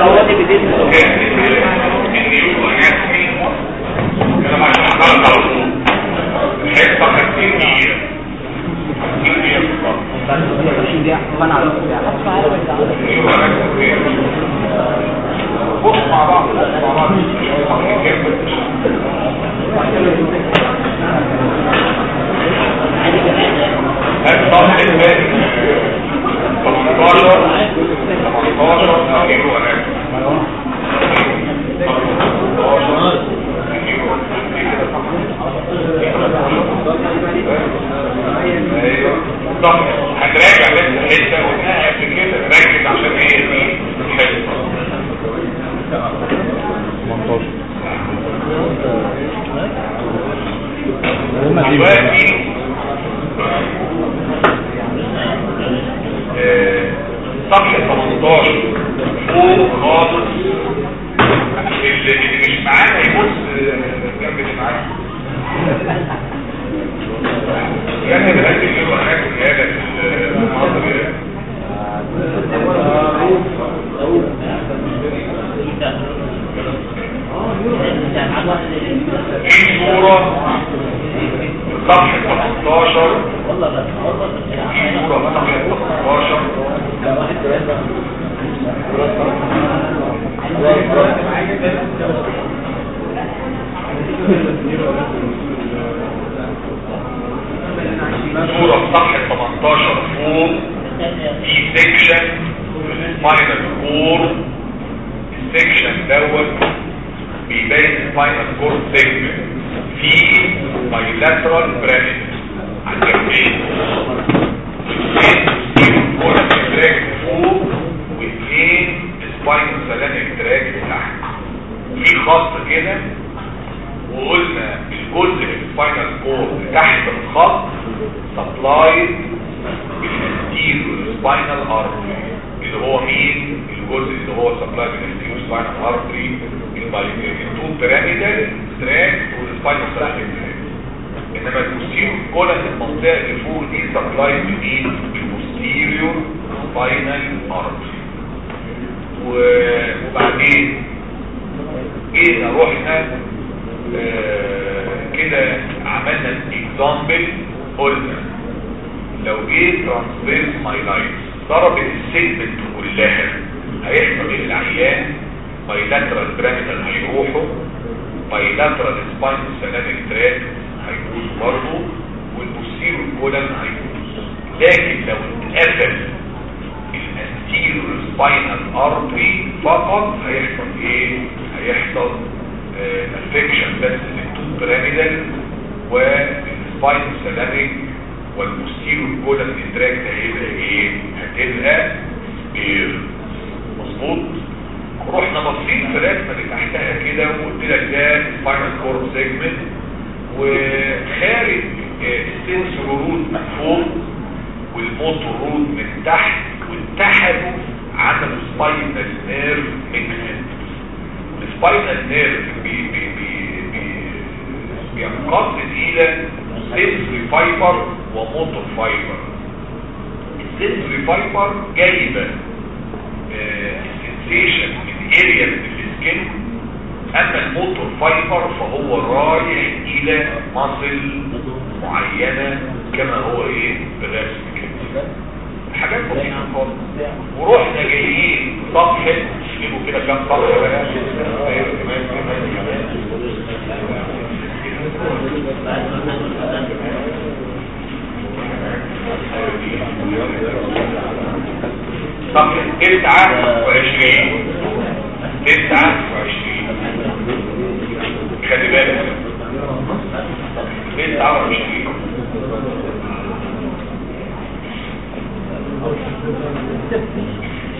تعوضي بدين Thank you. 18 18 أيوه أنا طب هنراجع لسه لسه قلناها قبل كده. ركز عشان إيه حلو. 18 دلوقتي آه، صفحة 18 فوق خالص. اللي مش معانا يبص آه، جنب اللي معانا. والله بس والله صورة صفحة 18 فوق في section spinal cord ال section دوت بيبان ال spinal cord segment في bilateral pyramidal tract فوق في خط كده وقلنا الجزء ال spinal cord تحت الخط supplied بال anterior spinal artery اللي هو مين الجزء اللي هو supplied بال anterior spinal artery ال spinal ال two pyramidal tract وال spinal tract إنما ال posterior column المنطقة اللي فوق دي supply بايه ال posterior spinal artery وبعدين جينا رحنا آه، كده عملنا example قلنا لو جه transverse myelitis ضرب ال segment كلها هيحصل إيه العيان بايلاترال برامتر هيروحوا بايلاترال سباين سلامك تراك هيبوظ برضه والبوستير والكولن هيبوظ لكن لو اتقفل الاستيرو سباينال ارتري فقط هيحصل إيه؟ هيحصل آه، افكشن بس للتوب بيراميدال والسباين سلامك والبوستيرو والكولن ادراك هيبقى إيه؟ هتبقى spared مظبوط؟ رحنا بصين في رسمة اللي تحتها كده وقلت لك ده ال spinal cord segment وخارج ال sensory root من فوق وال motor root من تحت واتحدوا عملوا spinal nerve mixed ال spinal nerve بي بي بي بينقسم إلى sensory fiber و motor fiber ال sensory fiber جايبة آه، ال sensation من area في ال skin اما ال motor fiber فهو رايح إلى muscle معينة كما هو إيه؟ برسم كده حاجات بسيطة. خالص ورحنا جايين صفحة نجيبوا كده كام صفحة بقى طب تسعة وعشرين تسعة وعشرين خلي بالك. إيه تعمل مش فيه؟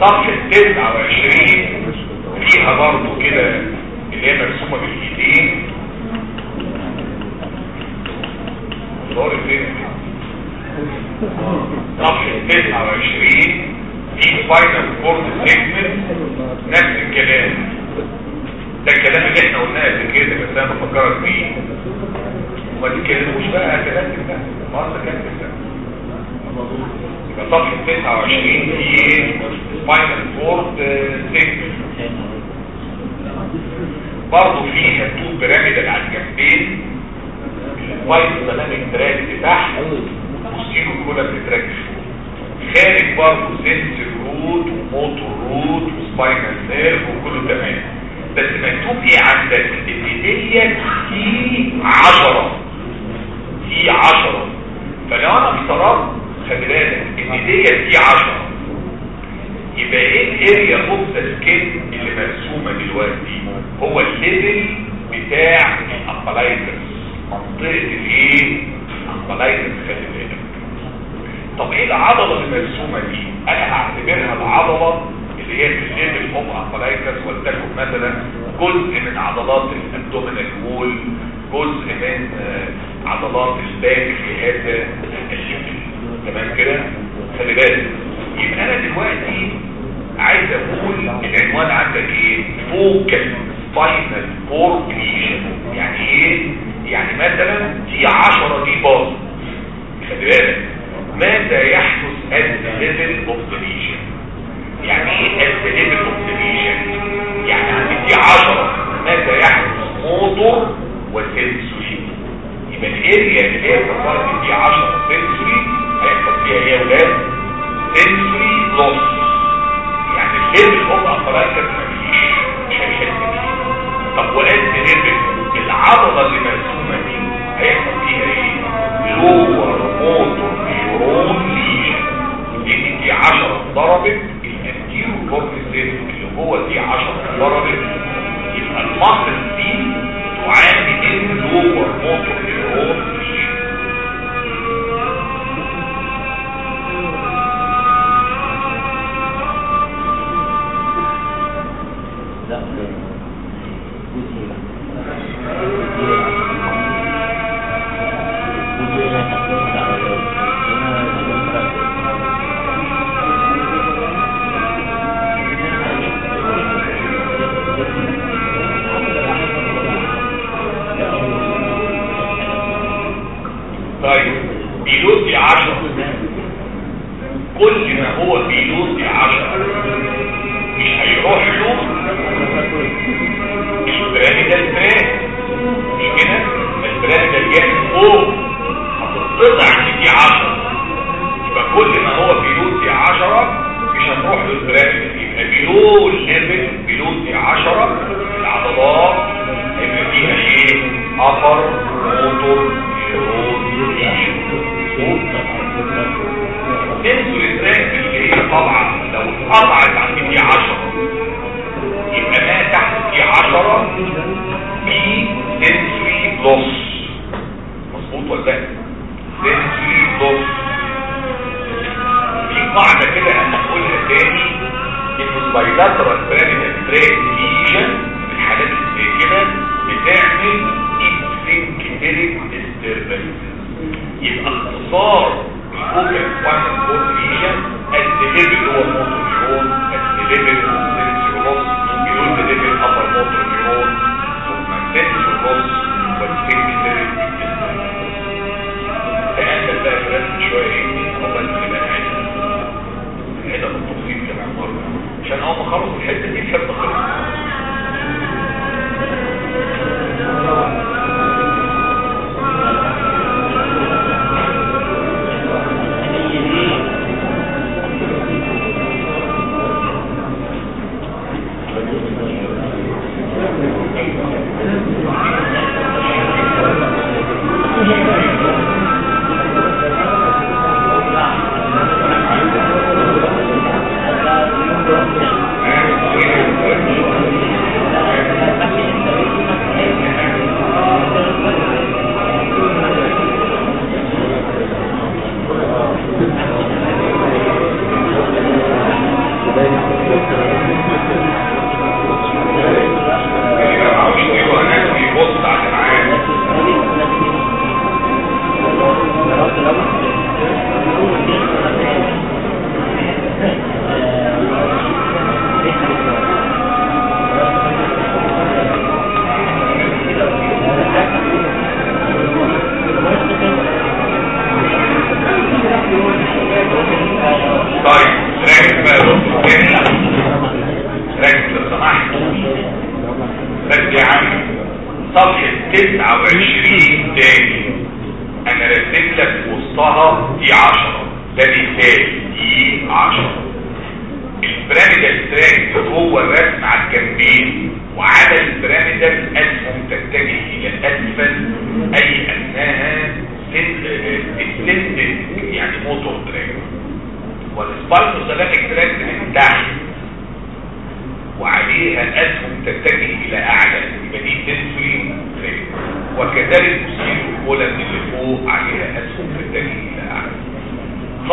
صفحة إيه 29 فيها برضه كده اللي هي مرسومة بالإيدين. دور فين؟ صفحة إيه 29 في spinal cord segment نفس الكلام. ده الكلام اللي إحنا قلناه قبل كده بس أنا بفكرك بيه وما تتكلموش بقى كلام كده بقى مره كلم كده يبقى صفحة 29 دي spinal cord 6 برضه فيها two pyramid على الجنبين. وايت بلانك تراك تحت. وسيلو كولا بتراك خارج برضه سنسر رود وموتور رود وسباينال نيرف وكله تمام. بس مكتوب إيه عندك ان ديت في 10 في 10 فلو أنا افترضت خلي بالك ان ديت في 10 يبقى إيه الاريا اوف ذا سكين اللي مرسومة دلوقتي؟ هو ال level بتاع ال umbilicus منطقة الإيه؟ ال umbilicus خلي بالك. طب إيه العضلة اللي مرسومة دي؟ أنا هعتبرها العضلة ال level of umbilicus ولتكن مثلا جزء من عضلات ال abdominal wall جزء من آه، عضلات ال back في هذا ال level تمام كده؟ خلي بالك. يبقى أنا دلوقتي عايز أقول العنوان عندك إيه؟ focal spinal cord يعني إيه؟ يعني مثلا D10 دي باظ خلي بالك. ماذا يحدث at the level of يعني إيه the lesion يعني عند D10 ماذا يحدث motor و sensory يبقى ال area اللي هي تصارك D10 sensory هيحصل فيها إيه يا ولاد sensory loss يعني ال level of umbilicus مفيش مش هيحس بيه طب وقت level العضله اللي مرسومة دي هيحصل فيها إيه؟ lower motor neuron لأن D10 ضربت ال anterior horn cells اللي هو D10 ضربت يبقى ال muscle دي تعاني اللور موتور نيورون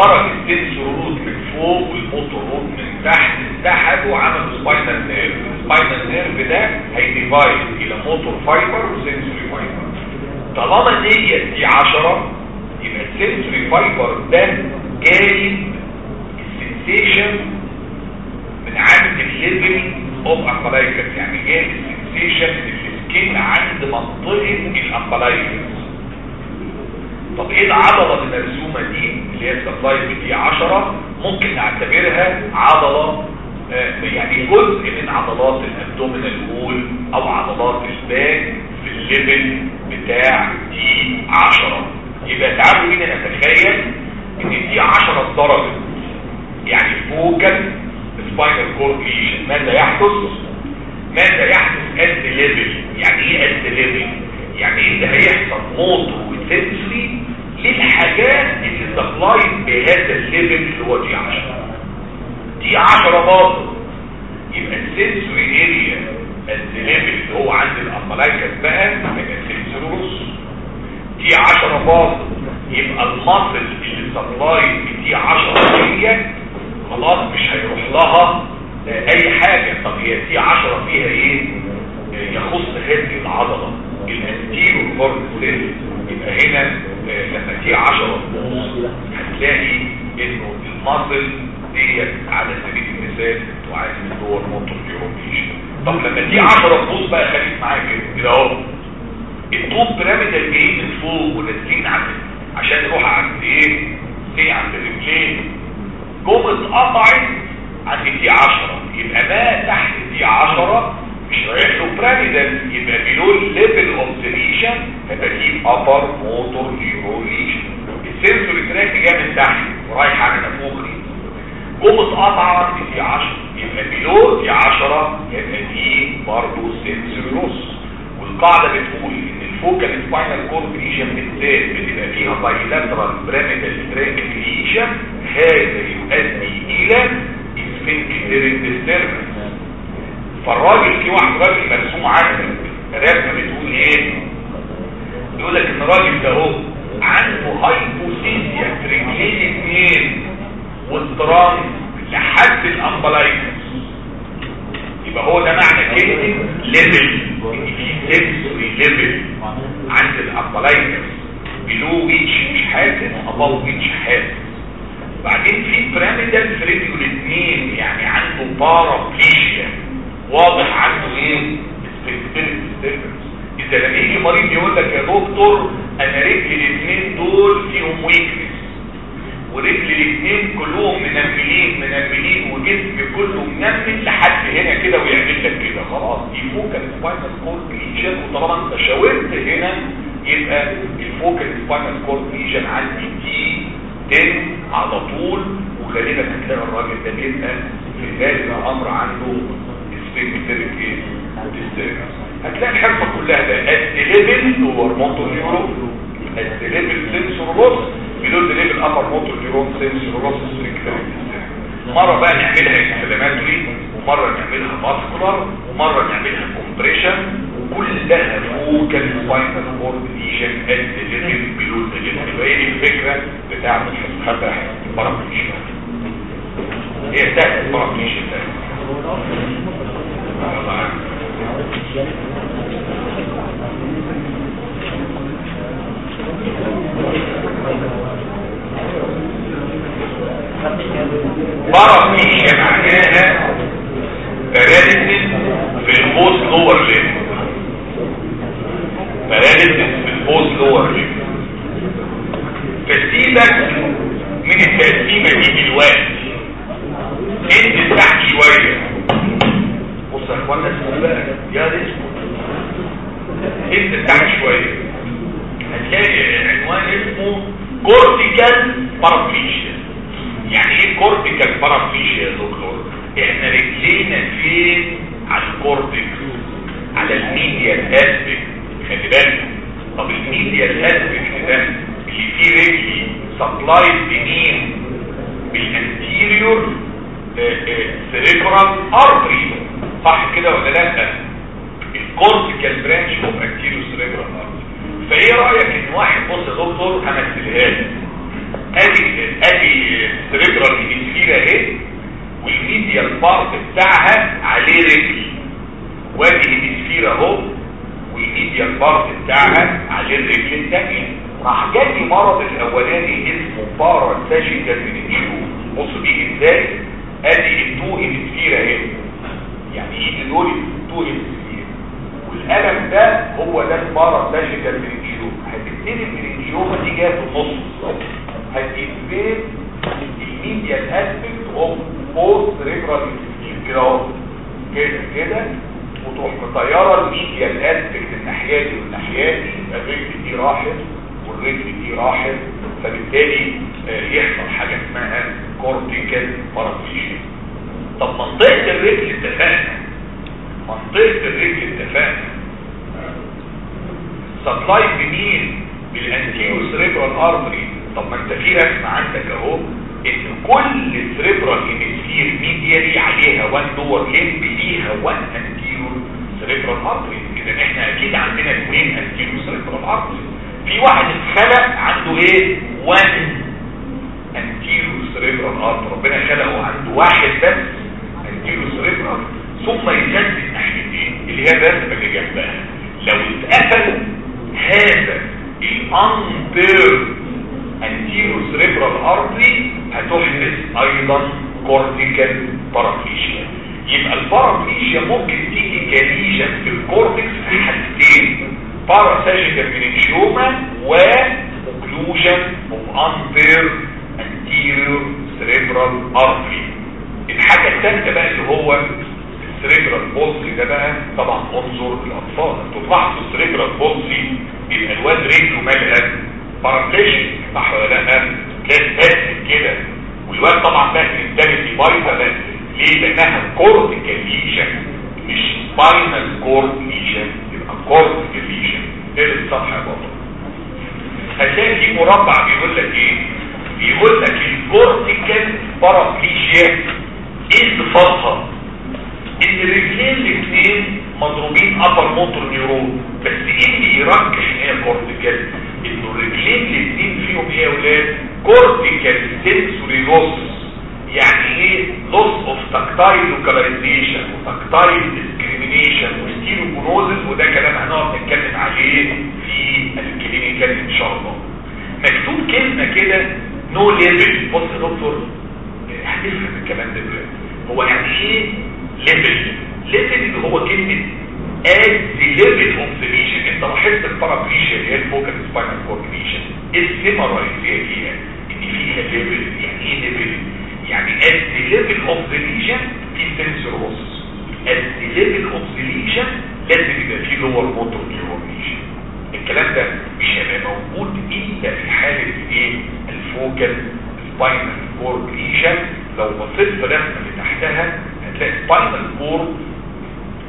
خرج root من فوق والموتور من تحت اتحدوا وعملوا spinal nerve ال spinal nerve ده هي divide إلى motor fiber و sensory fiber طالما دي D10 يبقى ال sensory fiber ده جايب ال sensation من عند ال level of umbilicus يعني جايب ال sensation ال skin عند منطقة ال umbilicus طب إيه العضلة المرسومة دي؟ اللي هي ال supplied D10 ممكن نعتبرها عضلة آه يعني جزء من عضلات ال abdominal wall أو عضلات ال back في ال level بتاع D10 يبقى تعالوا بينا نتخيل إن D10 اتضربت يعني focal spinal cord ماذا يحدث؟ ماذا يحدث at level يعني إيه at level يعني إيه اللي هيحصل motor و sensory للحاجات اللي supplied بهذا level اللي هو D10 D10 برضه. يبقى ال sensory area ال level اللي هو عند ال umbilicus بقى يبقى sensory loss D10 برضه. يبقى ال muscle اللي supplied ب D10 دي خلاص مش هيروح لها اي حاجة. طب هي D10 فيها إيه؟ يخص هذه العضلة. ال anterior horn cell يبقى هنا لما تيجي D10 تبوظ هتلاقي إنه ال muscle ديت على سبيل المثال تعاني من lower motor neuron lesion طب لما تيجي D10 تبوظ بقى خليك معايا كده. كده أهو. ال two pyramidal جايين من فوق ونازلين عند عشان نروح عند إيه؟ إيه عند الرجلين. جم اتقطعت عند D10 يبقى ما تحت D10 مش رايح له pyramidal يبقى below ال level of the lesion هيبقى فيه upper motor neuron lesion ال sensory tract جاي من تحت ورايح على نافوخي جم اتقطع عند D10 يبقى below D10 يبقى دي برضه sensory loss والقاعده بتقول ان ال focal spinal cord lesion بالذات بتبقى فيها bilateral pyramidal tract lesion هذا يؤدي إلى sphincteric disturbance فالراجل في واحد راجل مرسوم عندك رسمه بتقول إيه؟ يقول لك إن الراجل ده أهو عنده hypoesthesia في رجلين اثنين وال trunk لحد ال umbilicus يبقى هو ده معنى كلمة level sensory level عند ال umbilicus below which مش حاسس above which حاسس بعدين في pyramidal رجله الاثنين يعني عنده paraplegia واضح عنده إيه؟ اذا لما يجي مريض يقول لك يا دكتور أنا رجلي الاثنين دول فيهم weakness ورجلي الاثنين كلهم منملين منملين وجسمي كله منمل لحد هنا كده ويعمل لك كده. خلاص دي focal spinal cord lesion وطالما انت شاورت هنا يبقى الفوكال سباينال كورد ليجن عندي دي 10 على طول. وغالبا هتلاقي الراجل ده بيبقى في غالب الامر عنده سبيكتريك إيه؟ هتلاقي الحرفة كلها ده. الديليفل هو الموتور نيورو الديليفل سنسور روس بيلو ديليفل ابر موتور نيورون سنسور سبيكتريك مرة بقى نعملها انفلاماتوري ومرة نعملها ماسكولار ومرة نعملها كومبريشن وكلها focal spinal cord lesion at the level below the level يبقى هي دي الفكرة بتاعت الحسابات ال paraplegia هي سهله ال paraplegia ده. paraplegia معناها paralysis في ال both lower limb paralysis في ال both lower limb ترتيبك من التقسيمه دي دلوقتي. انت تحت شوية. بص يا اخوانا اسمه بقى يا اسمه انزل تحت شوية هتلاقي عنوان اسمه cortical paraplegia يعني إيه cortical paraplegia يا دكتور إحنا رجلينا فين على ال cortex على ال medial aspect خلي بالك طب ال medial aspect ده اللي فيه رجلي supplied بمين بال anterior cerebral artery صح كده ولا لا؟ ال cortical branch of anterior cerebral artery فإيه رأيك إن واحد بص يا دكتور همثلها لك أدي أدي cerebral hemisphere اهي وال medial part بتاعها عليه رجل. وأدي hemisphere اهو وال medial part بتاعها عليه الرجل الثانية راح جالي مرض الأولاني اسمه parasagittal meningioma بص بيجي إزاي؟ أدي ال two hemisphere اهي يعني يجي دول hemisphere والقلم ده هو ده ال parasagittal meningioma هتبتدي ال meningioma دي جاية في النص هت invade ال medial aspect of both cerebral كده أهو. كده كده. وتروح مطيرة ال medial aspect الناحيه دي والناحيه دي. الرجل دي راحت والرجل دي راحت. فبالتالي يحصل حاجة اسمها cortical paraplegia طب منطقة الرجل اتفقنا منطقة الرجل اتفقنا supply بمين بال anterior cerebral artery طب ما انت في رسمه عندك اهو ان كل cerebral hemisphere medially عليها one lower limb ليها one anterior cerebral artery إذا إحنا أكيد عندنا اثنين anterior cerebral artery في واحد اتخلق عنده إيه؟ one anterior cerebral artery ربنا خلقه عنده واحد بس. anterior cerebral ثم يغذي ناحيتين اللي هي الرسمه اللي جنبها. لو اتقفل هذا ال unpaired anterior cerebral artery هتحدث أيضا cortical paraplegia يبقى ال paraplegia ممكن تيجي ك lesion في ال cortex في حالتين parasagittal meningioma و occlusion of unpaired anterior cerebral artery الحاجة الثالثه بقى اللي هو ال cerebral palsy ده بقى طبعا عند الأطفال. أنتوا تلاحظوا ال cerebral palsy الواد رجله مالها؟ paraplegia صح ولا لأ؟ تلاقي بس كده. والواد طبعا بقى ال mentality بايظة بس. ليه؟ لأنها cortical lesion مش spinal cord lesion يبقى cortical lesion الصفحة يا بابا. هتلاقي في مربع بيقول لك إيه؟ بيقول لك ال cortical paraplegia إيه صفاتها ان الرجلين الاثنين مضروبين upper motor neuron بس إيه اللي يرجح ان هي cortical انه الرجلين الاثنين فيهم إيه يا أولاد cortical sensory loss يعني إيه loss of tactile localization و tactile discrimination و stereognosis وده كلام هنقعد نتكلم عليه في ال clinical إن شاء الله. مكتوب كلمة كده no level بص يا دكتور. هتفهم الكلام ده دلوقتي. هو يعني إيه level level اللي هو كلمة level of the lesion انت لاحظت ال paraplegia اللي هي ال focal spinal cord lesion السمة الرئيسيه فيها ان فيها level يعني إيه level يعني the level of the lesion في sensory as the level of the lesion لازم يبقى lower motor neuron lesion الكلام ده مش هيبقى موجود إلا في حالة إيه؟ ال focal spinal cord lesion لو بصيت في الرسمه اللي تحتها هتلاقي spinal cord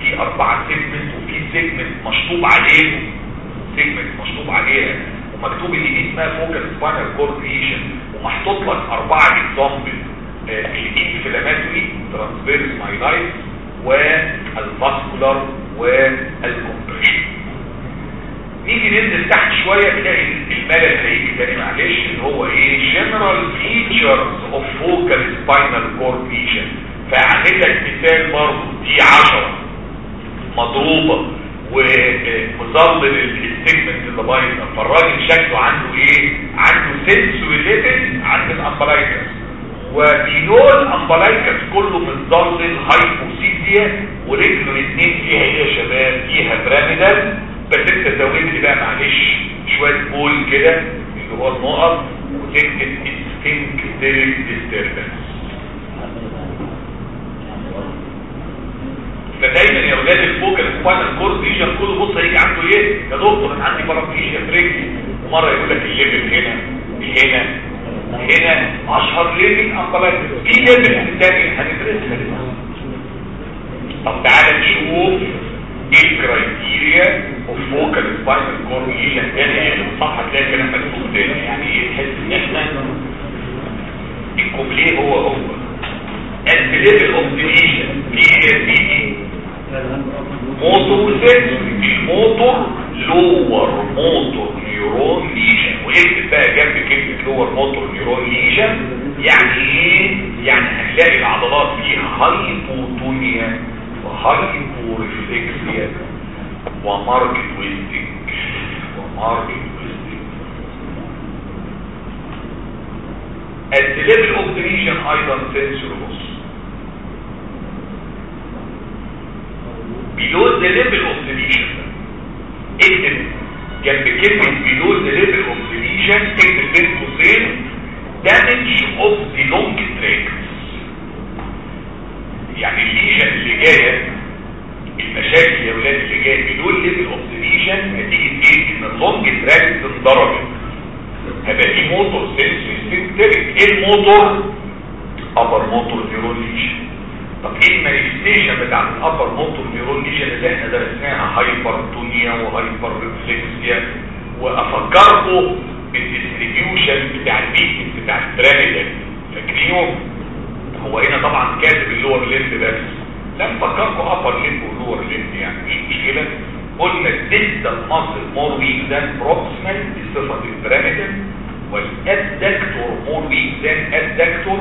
في أربعة segment وفي segment مشطوب عليه. segment مشطوب عليها ومكتوب اللي دي اسمها focal spinal cord lesion ومحطوط لك أربعة example ال inflammatory transverse myelitis وال vascular وال compression نيجي ننزل تحت شوية تلاقي الملل هيجي تاني معلش. اللي هو إيه؟ Features of focal spinal cord lesion فاعمل لك مثال برضه دي 10 مضروبة ومظلل ال segment اللي بايظة. فالراجل شكله عنده إيه؟ عنده سنسوري ليفل عند الامبلايكس وبينول امبلايكس كله متظلل هايبوسيديا ورجله الاثنين فيها إيه يا شباب؟ فيها بيراميدال بس انت زودت بقى معلش شوية بول كده اللي هو النقط وتكتب اسفنكتريك ديستربنس فدايما يا ولاد الفوكال سباينال كورد ليجن كله بص هيجي عنده إيه؟ يا دكتور أنا عندي بارافيشيا في رجلي. ومرة يقول لك الليفل هنا هنا. هنا أشهر ليفل امبلايز في ليفل ثاني هندرسها طب تعالى نشوف. إيه الكرايتيريا اوف فوكال سباينال كورد تاني يعني صح هتلاقي كلام مكتوب تاني. يعني إيه؟ تحس إن إحنا الكوبليه هو هو at the level of deletion PSDD motor ال motor lower motor neuron lesion واكتب بقى جنب كلمة lower motor neuron lesion يعني إيه؟ يعني هنلاقي العضلات فيها هايبوتونيا وهايبوريفلكسيا وماركت ويستنج وماركت ويستنج level of deletion أيضا loss below the level of the lesion اكتب جنب كلمة the level of the lesion اكتب بين قوسين damage of the long tracts يعني ال lesion اللي جاية المشاكل يا ولاد اللي جاية below level of the lesion نتيجة إيه؟ إن ال long tract انضربت هيبقى دي motor sensory sphincteric إيه ال motor؟ upper motor neuron lesion طب إيه ال manifestation بتاع ال upper motor neuron lesion اللي إحنا درسناها؟ hypertonia و hyperreflexia وأفكركم بال distribution بتاع ال weakness بتاع ال pyramidal فاكرينه؟ هو هنا طبعا كاتب ال lower limb بس. لم فكركم upper limb و lower limb يعني. مش مشكله قلنا ال distal muscle more weak than proximal بصفة ال pyramidal وال abductor more weak than adductor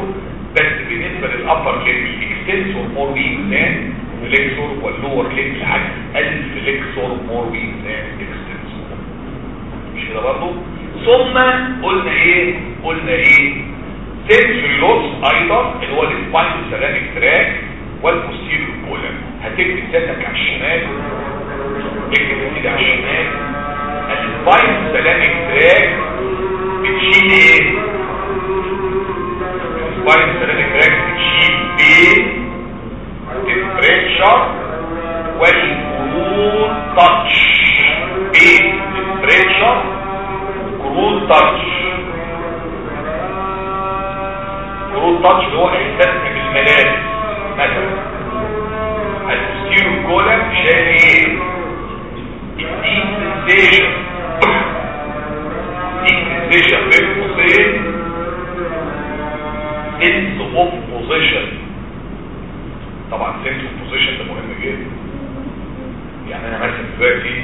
بس بالنسبة لل upper limb ال extensor more weak than flexor وال lower limb العكس. ال flexor more weak than extensor مش كده برضه ثم قلنا إيه؟ قلنا إيه؟ sensory loss أيضا اللي هو ال spinothalamic tract وال posterior column هتكتب سنك على الشمال اكتب كده على الشمال ال spinothalamic tract بتشيل إيه ال spinothalamic tract بتشيل pain ال temperature وال crude touch pain ال temperature وال crude touch crude touch اللي هو احساسك بالملابس مثلا. ال posterior column شايل إيه ال deep sensation deep sensation بين قوسين sense of position. طبعا sense of position ده مهم جدا. يعني أنا مثلا دلوقتي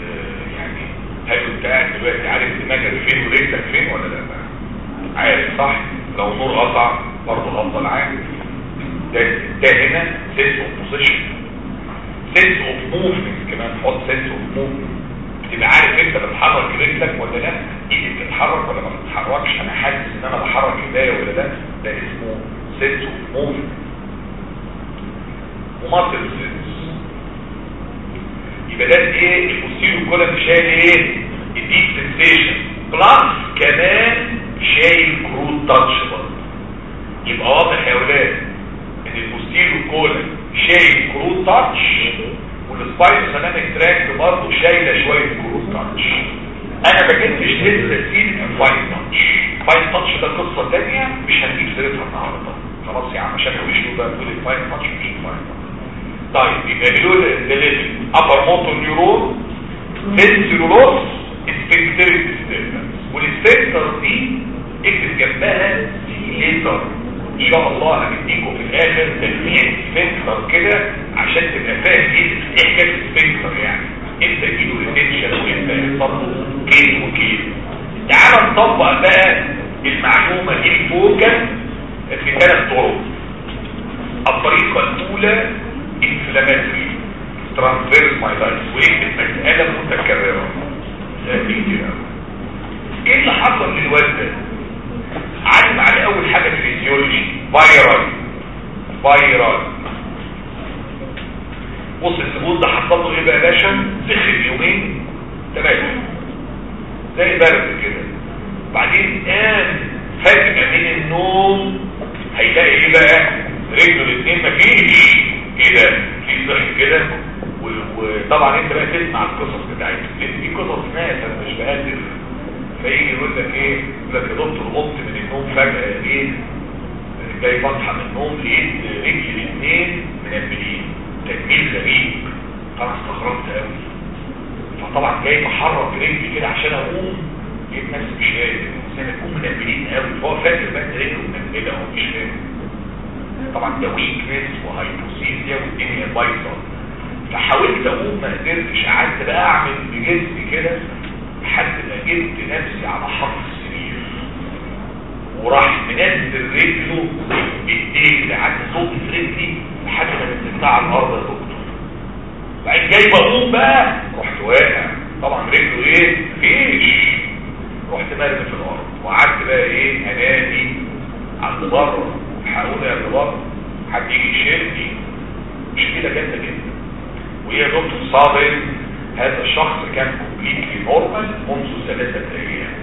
آه، يعني هل انت قاعد دلوقتي عارف دماغك فين ورجلك فين ولا لأ؟ عارف صح؟ لو نور قطع برضه افضل عارف ده ده هنا sense of position. sense of movement كمان حط sense of movement. بتبقى عارف انت بتحرك رجلك ولا لا؟ إيدك بتتحرك ولا ما بتتحركش؟ أنا حاسس إن أنا بحرك إيديا ولا لا؟ ده اسمه sense of movement. و muscle sense يبقى ده إيه؟ ال posterior column شايل إيه؟ ال deep sensation plus كمان شايل crude touch برضه يبقى واضح يا ولاد إن ال posterior column شايل crude touch وال spinothalamic tract برضه شايلة شوية crude touch أنا ما جبتش لسه سيد ال fine touch fine touch ده قصة ثانية مش هنجيب سيرتها النهارده. خلاص يا عم عشان مش بقى تقول ال fine touch مش ال fine touch طيب يبقى بيقول ال level upper motor neuron sphincteric disturbance وال sphincter دي اكتب جنبها see later ان شاء الله هنديكم في الآخر تلميح sphincter كده عشان تبقى فاهم إيه إيه حكايه ال sphincter يعني. إمتى يجيله retention وامتى يحصل له كيل وكيل تعال نطبق بقى المعلومة دي ال focus في ثلاث طرق. الطريقة الأولى inflammatory transverse myelitis. واكتب مسألة متكررة. إيه اللي حصل للواد ده؟ علم عليه أول حاجة في الفيزيولوجي؟ viral viral بص الزبون ده حصل له إيه بقى يا باشا؟ سخن يومين. ثلاثة زي برد كده. بعدين قام فجأة من النوم هيلاقي إيه بقى؟ رجله الاثنين مفيش كده. في صحي كده. طبعا أنت بقى تسمع القصص بتاعتهم لأن في قصص ناس أنا مش بقدر فيجي يقول لك إيه؟ يقول لك يا دكتور قمت من النوم فجأة إيه جاي بصحى من النوم لقيت رجلي الاثنين منبلين تنميل غريب. فانا استغربت قوي فطبعا جاي بحرك رجلي كده عشان أقوم لقيت نفسي مش قادر. الانسان يكون منبلين قوي فهو فاكر بقى رجله منبله هو مش فاهم. طبعا ده weakness و hypoesthesia والدنيا بايظة. فحاولت أقوم ما قدرتش. قعدت بقى أعمل بجسمي كده لحد ما جبت نفسي على حرف وراح منزل رجله بايديه قعدت صوت رجلي لحد ما نزلتها على الأرض يا دكتور. بعدين جاي بقوم بقى رحت واقع. طبعا رجله إيه؟ مفيش. رحت مرمي في الأرض. وقعدت بقى إيه؟ أنادي عند بره. حقوني يا بره. حد يجي يشيلني. مشكله جامده جدا وهي دكتور صابر هذا الشخص كان completely normal منذ ثلاثة أيام.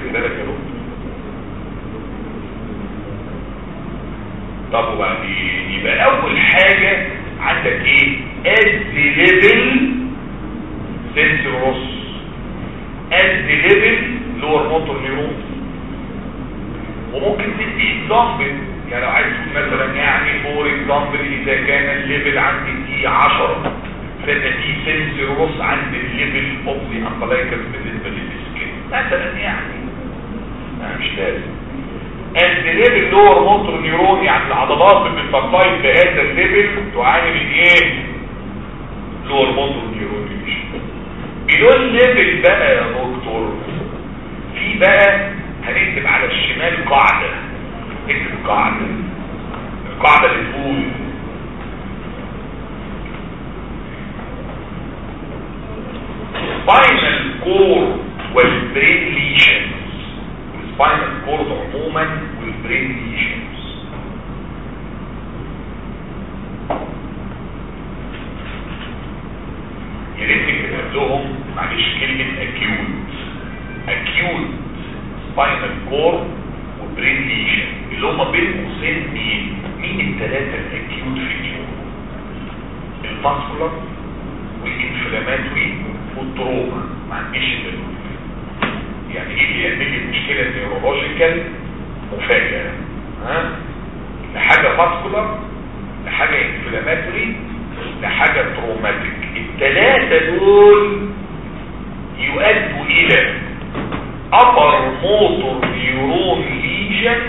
خلي بالك يا دكتور. طب وبعدين يبقى أول حاجة عندك إيه؟ at level sensory loss at level lower motor neuron وممكن تدي example يعني لو عايز مثلا يعني for example إذا كان ال level عندي D 10 فان the sensory loss عند ال level of the umbilicus بالنسبة لل skin مثلا يعني. مش لازم. ال level lower motor neuron يعني العضلات اللي بت supply في هذا ال level تعاني من إيه؟ lower motor neuron below ال level بقى يا دكتور في بقى هنكتب على الشمال قاعدة. نكتب قاعدة. القاعدة اللي تقول spinal cord وال brain lesions ال spinal cord عموما وال brain lesions يا ريت تكتب معلش كلمه acute acute spinal cord و brain lesion اللي هم بين قوسين مين مين الثلاثه ال acute في اليوم ال vascular وال inflammatory وال trauma ما عنديش يعني إيه اللي يعمل لي المشكلة ال neurological مفاجأة ها؟ لحاجه vascular لحاجه inflammatory لحاجه traumatic الثلاثه دول يؤدوا إلى upper motor neuron lesion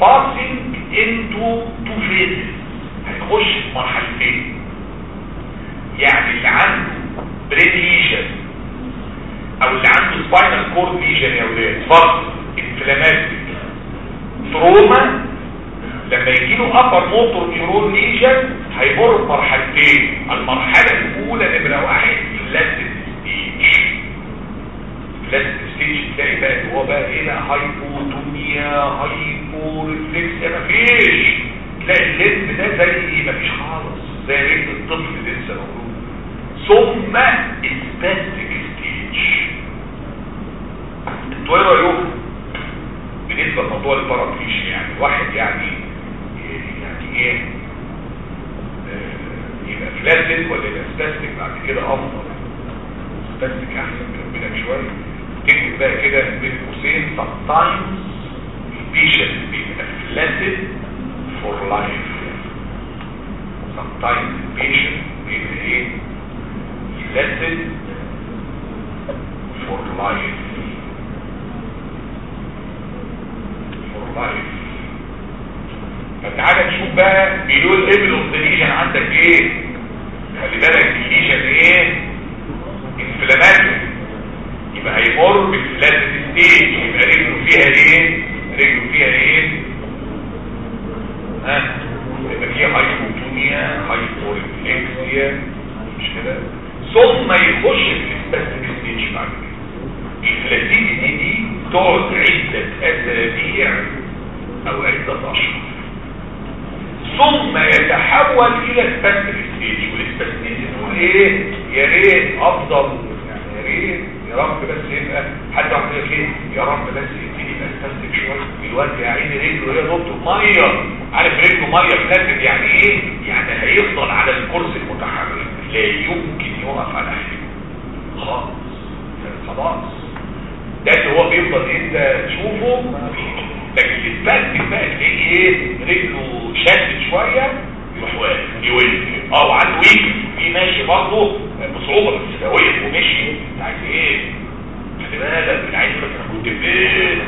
passing into two phases. هيخش في مرحلتين. يعني اللي عنده brain lesion أو اللي عنده spinal cord lesion يا ولاد vascular inflammatory trauma لما يجي له upper motor neuron lesion هيمر بمرحلتين المرحلة الأولى نمره واحد flaccid stage flaccid stage تلاقي بقى اللي هو بقى هنا hypotonia hypo reflex مفيش تلاقي ال limbs ده زي مفيش خالص. زي رجل الطفل لسه موجود. ثم spastic stage أنتوا إيه رأيكم بالنسبة لموضوع ال paraplegia يعني؟ واحد يعني يعني إيه آه يبقى flaccid ولا يبقى spastic بعد كده أفضل. spastic أحسن كملك شوية تكتب بقى كده بين قوسين sometimes ال patient بيبقى flaccid for life. sometimes patient بيبقى إيه؟ Flaccid for life. For life. فتعالى نشوف بقى بيقول level of the lesion عندك إيه؟ خلي بالك ال lesion إيه؟ inflammatory يبقى هيمر بال flaccid stage يبقى رجله فيها إيه؟ رجله فيها إيه؟ ها؟ يبقى فيها hypotonia hyporeflexia مش كده؟ ثم يخش في ال spastic stage بعد كده ال flaccidity دي تقعد عدة أسابيع أو عدة أشهر. ثم يتحول إلى spastic stage وال spastic نقول إيه؟ يا ريت أفضل. يعني يا ريت يا رب بس يبقى حد يقول لك إيه يا رب بس يبتدي يبقى spastic شوية. دلوقتي يا عيني رجله يا دكتور مية. عارف رجله مية بلازم يعني إيه؟ يعني هيفضل على الكرسي المتحرك. لا يمكن يقف على حاجة. خلاص. خلاص. ده اللي هو بيفضل انت تشوفه. لكن الاسبان بقى تلاقيه إيه؟ رجله شدت شوية يروح واقف يولد آه وعنده ويك في ماشي برضه بصعوبة بس ده وقف ومشي. عايز إيه؟ خلي بالك من عايز أنا كنت فين؟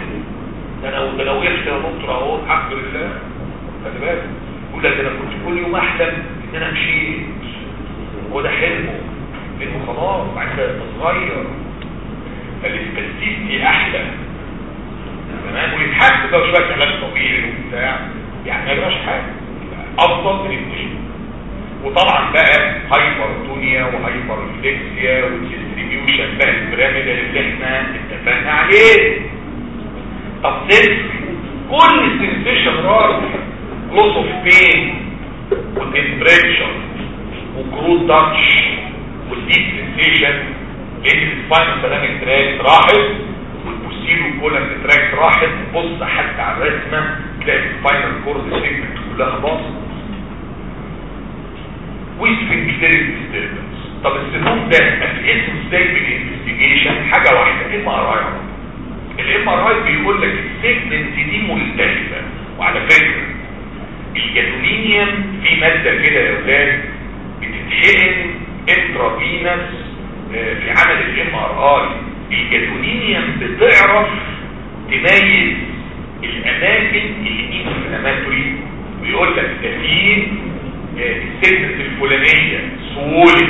ده أنا ده أنا وقفت يا دكتور أهو الحمد لله. خلي بالك. يقول لك أنا كنت كل يوم أحلم إن أنا مشيت. هو ده حلمه لأنه خلاص بعد كده صغير. فال status دي أحلى. تمام؟ ويتحسب بقى شوية كلام طويل وبتاع. يعني ما يجراش حاجة. أفضل من الدين وطبعا بقى hypertonia و hyperreflexia وال distribution بقى ال pyramidal اللي إحنا اتفقنا عليه. طب سيلف كل sensation راح. loss of pain و temperature و crude touch وال deep sensation لأن ال spinothalamic tract راحت وال posterior column tract راحت بص حتى على الرسمة تلاقي ال spinal cord segment كلها باظت. و sphincteric disturbance طب ال syndrome ده اسمه إزاي بال investigation حاجة واحدة MRI ال MRI بيقول لك ال segment دي ملتهبة. وعلى فكرة الجادولينيوم في مادة كده يا أولاد بتتحقن intravenous في عمل ال MRI ال gadolinium بتعرف تميز الأماكن ال inflammatory ويقول لك ده في ال segment الفلانية swollen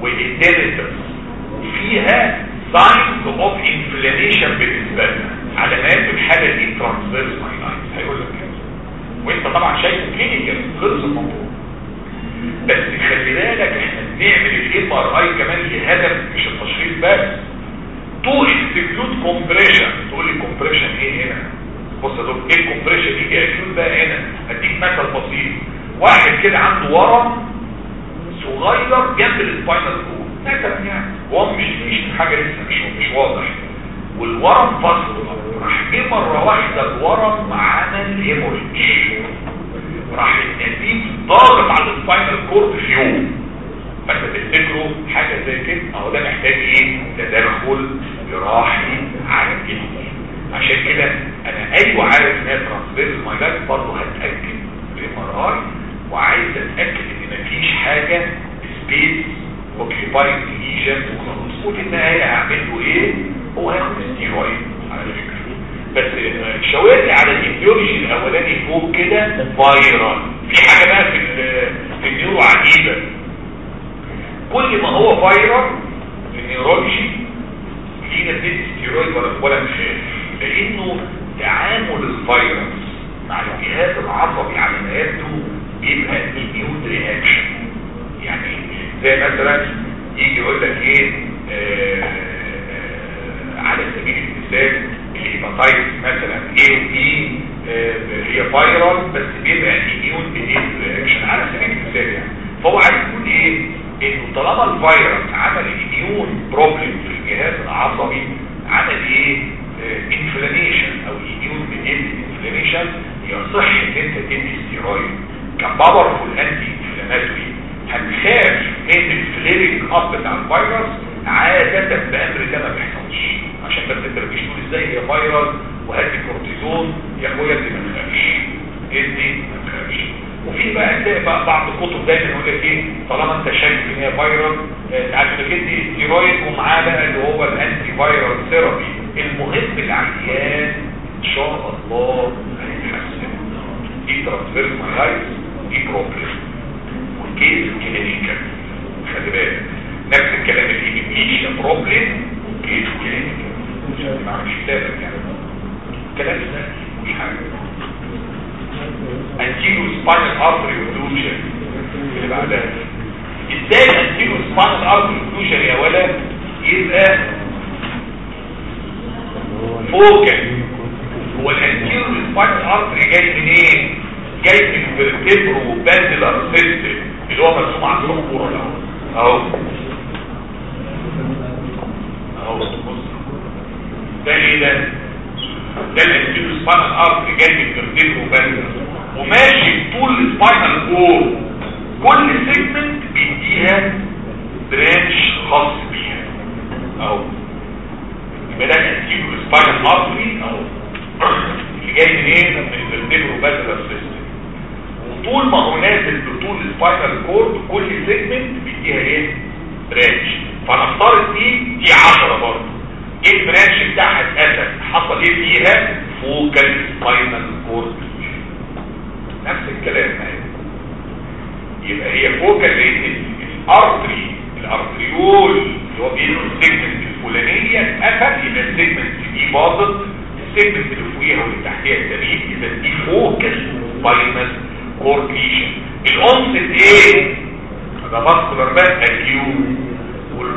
والانتريتس فيها signs of inflammation بالنسبة لنا. علامات الحالة دي transverse myelitis هيقول لك كده. وإنت طبعا شايفه clinical خلص الموضوع. بس خلي بالك إحنا بنعمل ال MRI كمان لهدف مش التشخيص بس. to exclude compression. تقول لي compression إيه هنا؟ بص يا دكتور إيه ال compression؟ يجي acute بقى هنا؟ أديك مثل بسيط. واحد كده عنده ورم صغير جنب ال spinal cord مثلا يعني. هو مش مش حاجة لسه مش مش واضح. والورم فصل. راح جه مره واحدة الورم عمل hemorrhage راح النتيج ضاغط على ال spinal cord في يوم. فانت تفتكروا حاجة زي كده؟ اهو ده محتاج إيه؟ تدخل جراحي عاجل عشان كده أنا أيوه عارف إن هي transverse myelitis برضه هتأكد ال MRI وعايز أتأكد إن مفيش حاجة space occupying lesion وخلاص. وفي النهاية هعمل له إيه؟ هو هياخد ستيرويد على فكرة. بس شاورني على ال etiology الأولاني فوق كده viral في حاجة بقى في في ال neuro عجيبة. كل ما هو viral ال neurology لينا ندي ستيرويد ولا ولا نخاف لأنه تعامل الفيروس مع الجهاز العصبي على يبدو بيبقى immune reaction يعني زي مثلا يجي يقول لك إيه آه آه على سبيل المثال ال hepatitis مثلا و B آه هي viral بس بيبقى immune reaction على سبيل المثال يعني فهو عايز يقول إيه؟ إنه طالما الفيروس عمل immune problem في الجهاز العصبي عمل إيه؟ inflammation أو immune inflammation يصح إن أنت تدي ستيرويد ك powerful anti-inflammatory هنخاف من ال flaring up بتاع الفيروس عادة بأمر ده ما بيحصلش. عشان بس انت إزاي هي فيروس وهدي كورتيزون يا أخويا أنت ما تخافش. ادي ما تخافش. وفي بقى تلاقي بقى بعض الكتب دايما يقول لك إيه؟ طالما أنت شايف إن هي فيروس تعرف إنك ادي ستيرويد ومعاه بقى اللي هو ال anti-virus therapy المهم العيان إن شاء الله هيتحسن. دي transverse myelitis دي problem وال case clinical خلي بالك نفس الكلام اللي يجي problem case clinical ما عملش كتابك يعني كلام ده مش حاجة anterior spinal artery occlusion اللي بعدها إزاي anterior spinal artery occlusion يا ولد يبقى focus هو ال anterior spinal artery جاي منين إيه؟ جاي من ال vertebrobasilar system اللي هو مرسوم على الصورة اهو اهو بص ده ده ده ال anterior spinal artery جاي من ال vertebrobasilar وماشي cord كل segment بيديها branch خاص بيها. أهو. يبقى ده ترتيب ال spinal artery أهو. اللي جاي منين من ال vertebrobasilar system وطول ما هو نازل بطول ال spinal cord كل segment بيديها إيه؟ branch فنفترض دي دي 10 برضه. إيه ال branch بتاعها اتقسم حصل إيه فيها؟ focal spinal cord. نفس الكلام. اهي يبقى هي focal ال artery ال arteriole اللي هو بينه ال segment الفلانية اتقفل يبقى ال segment دي باظت ال segment اللي فوقيها واللي تحتيها التانيين يبقى دي focal spinal cord lesion. ال onset إيه؟ ده vascular بس acute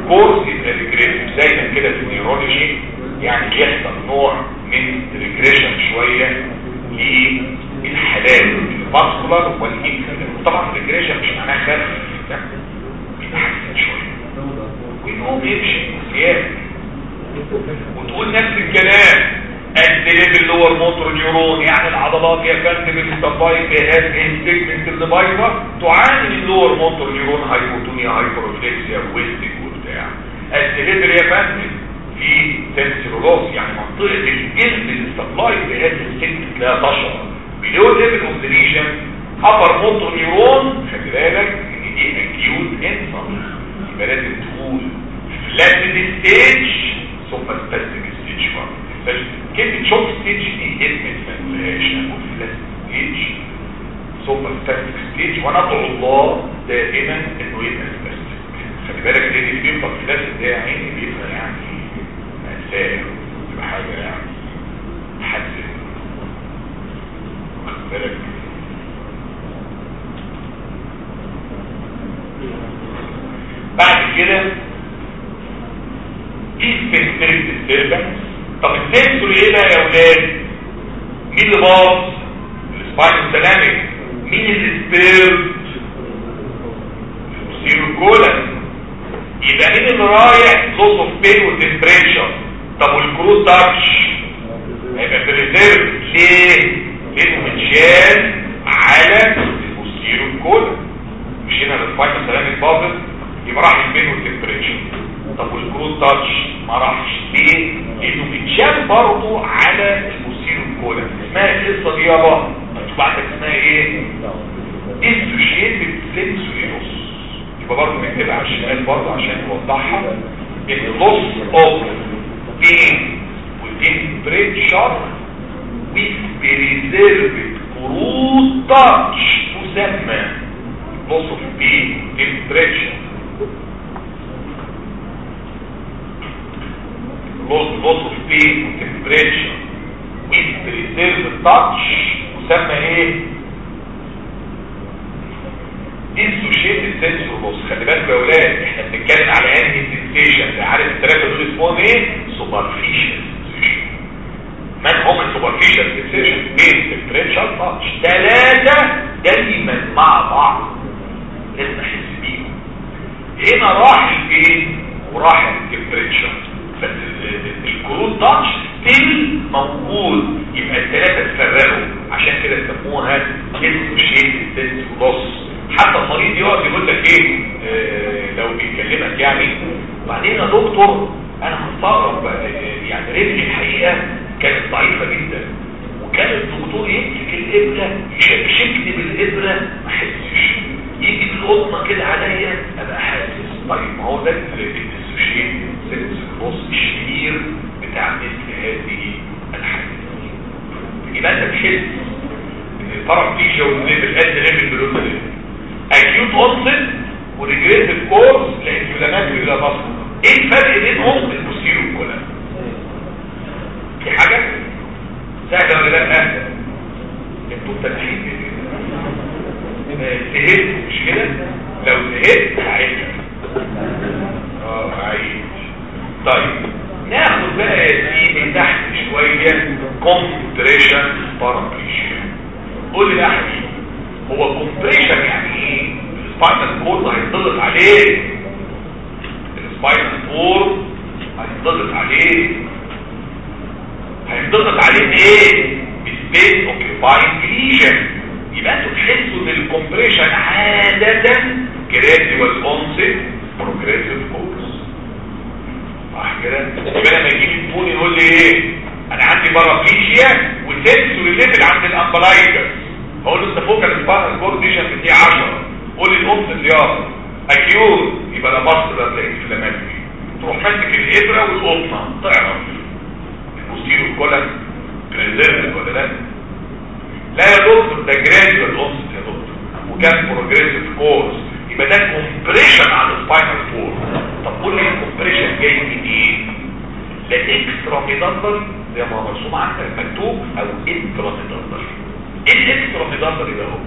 وال course يبقى regressive زي ما كده في ال neurology يعني بيحصل نوع من regression شوية للحالات ال vascular وال inflammatory طبعا ال regression مش معناها خف لا بيتحسن شوية. ويقوم يمشي زياده وتقول نفس الكلام. at the level lower motor neuron يعني العضلات يا فندم ال supplied by the segment اللي بايظة تعاني من ال lower motor neuron hypotonia hyporeflexia wasting وبتاع at the level يا فندم في sensory loss يعني منطقة الجلد اللي supplied by the segment لا تشعر below level of the lesion upper motor neuron خلي بالك إن دي acute onset يبقى لازم تقول flaccid stage ثم spastic stage بس كلمة shock stage دي اسم ملهاش نقول flaccid stage ثم spastic stage وندعو الله دائما إنه يبقى خلي بالك ان اللي بيبقى flaccid ده يا عيني بيبقى يعني مأساة بيبقى حاجة يعني تحزن خلي بالك. بعد كده في sphincteric disturbance؟ طب ال sensory إيه بقى يا أولاد؟ مين اللي باظ؟ ال spinothalamic مين اللي spared ال posterior column يبقى مين اللي رايح loss of pain و temperature طب وال crude touch هيبقى preserved ليه لأنه متشال على ال posterior column مش هنا ال spinothalamic باظت يبقى راح ال pain وال temperature طب وال crude touch ما راحش ليه لأنه بيتشال برضه على ال posterior column اسمها القصة دي يابا مكتوب عندك اسمها إيه dissociated sensory loss يبقى برضه نكتبها على الشمال برضه عشان نوضحها ان loss of pain و temperature with preserved crude touch تسمى loss of pain temperature loss of pain temperature with preserved touch مسمى إيه dissociated sensory loss خلي بالك يا أولاد إحنا بنتكلم على أنهي sensation عارف الثلاثه دول اسمهم إيه؟ sensation. من هم ال superficial sensation pain temperature touch ثلاثة دايما مع بعض. لازم نحس بيهم. هنا راح ال pain وراح ال temperature بس ال crude touch still موجود. يبقى الثلاثه اتفرقوا. عشان كده سموها dissociated sensory loss حتى المريض يقعد يقول لك إيه؟ آه لو بيكلمك يعني. وبعدين يا دكتور أنا مستغرب يعني رجلي الحقيقة كانت ضعيفة جدا. وكان الدكتور يمسك الإبرة يشكشكني بالإبرة ما احسش يجي بالقطنة كده عليا أبقى حاسس. طيب ما هو ده الاسوشيتد سنس النص الشهير بتاع مثل هذه الحاجات يبقى أنت ان البارابليجيا والليفل قد ليفل بلوت ليفل اكيوت اونست وريجريتيف كورس لانفلامات إلى مصر إيه الفرق بينهم البوستيريو والكولان في حاجة سهله ولا لا أنتوا متنحين زهقت مش كده لو زهقت هعيد آه هعيد طيب ناخد بقى دي من تحت شوية compression paraplegia قول لي بقى هو compression يعني إيه ال spinal cord هيتضغط عليه. ال spinal cord هيتضغط عليه. هيتضغط عليه إيه؟ space occupying lesion يبقى أنتوا تحسوا إن ال compression عادة gradual onset progressive course صح كده؟ يبقى لما يجي يقول لي إيه؟ أنا عندي paraplegia و sensory level عند ال umbilicus هقول له فوق ال spinal cord lesion D 10 قول لي الام زياره acute يبقى ده بص ده تلاقي inflammatory تروح ماسك الابره والقطنه تعرف ال posterior column preserved ولا لا؟ لا يا دكتور ده gradual onset يا دكتور. وكان progressive course يبقى ده compression على ال spinal cord طب قول لي ال compression جاي من إيه لا extramedullary زي ما مرسوم عندك مكتوب أو intra إيه ال extramedullary ده هو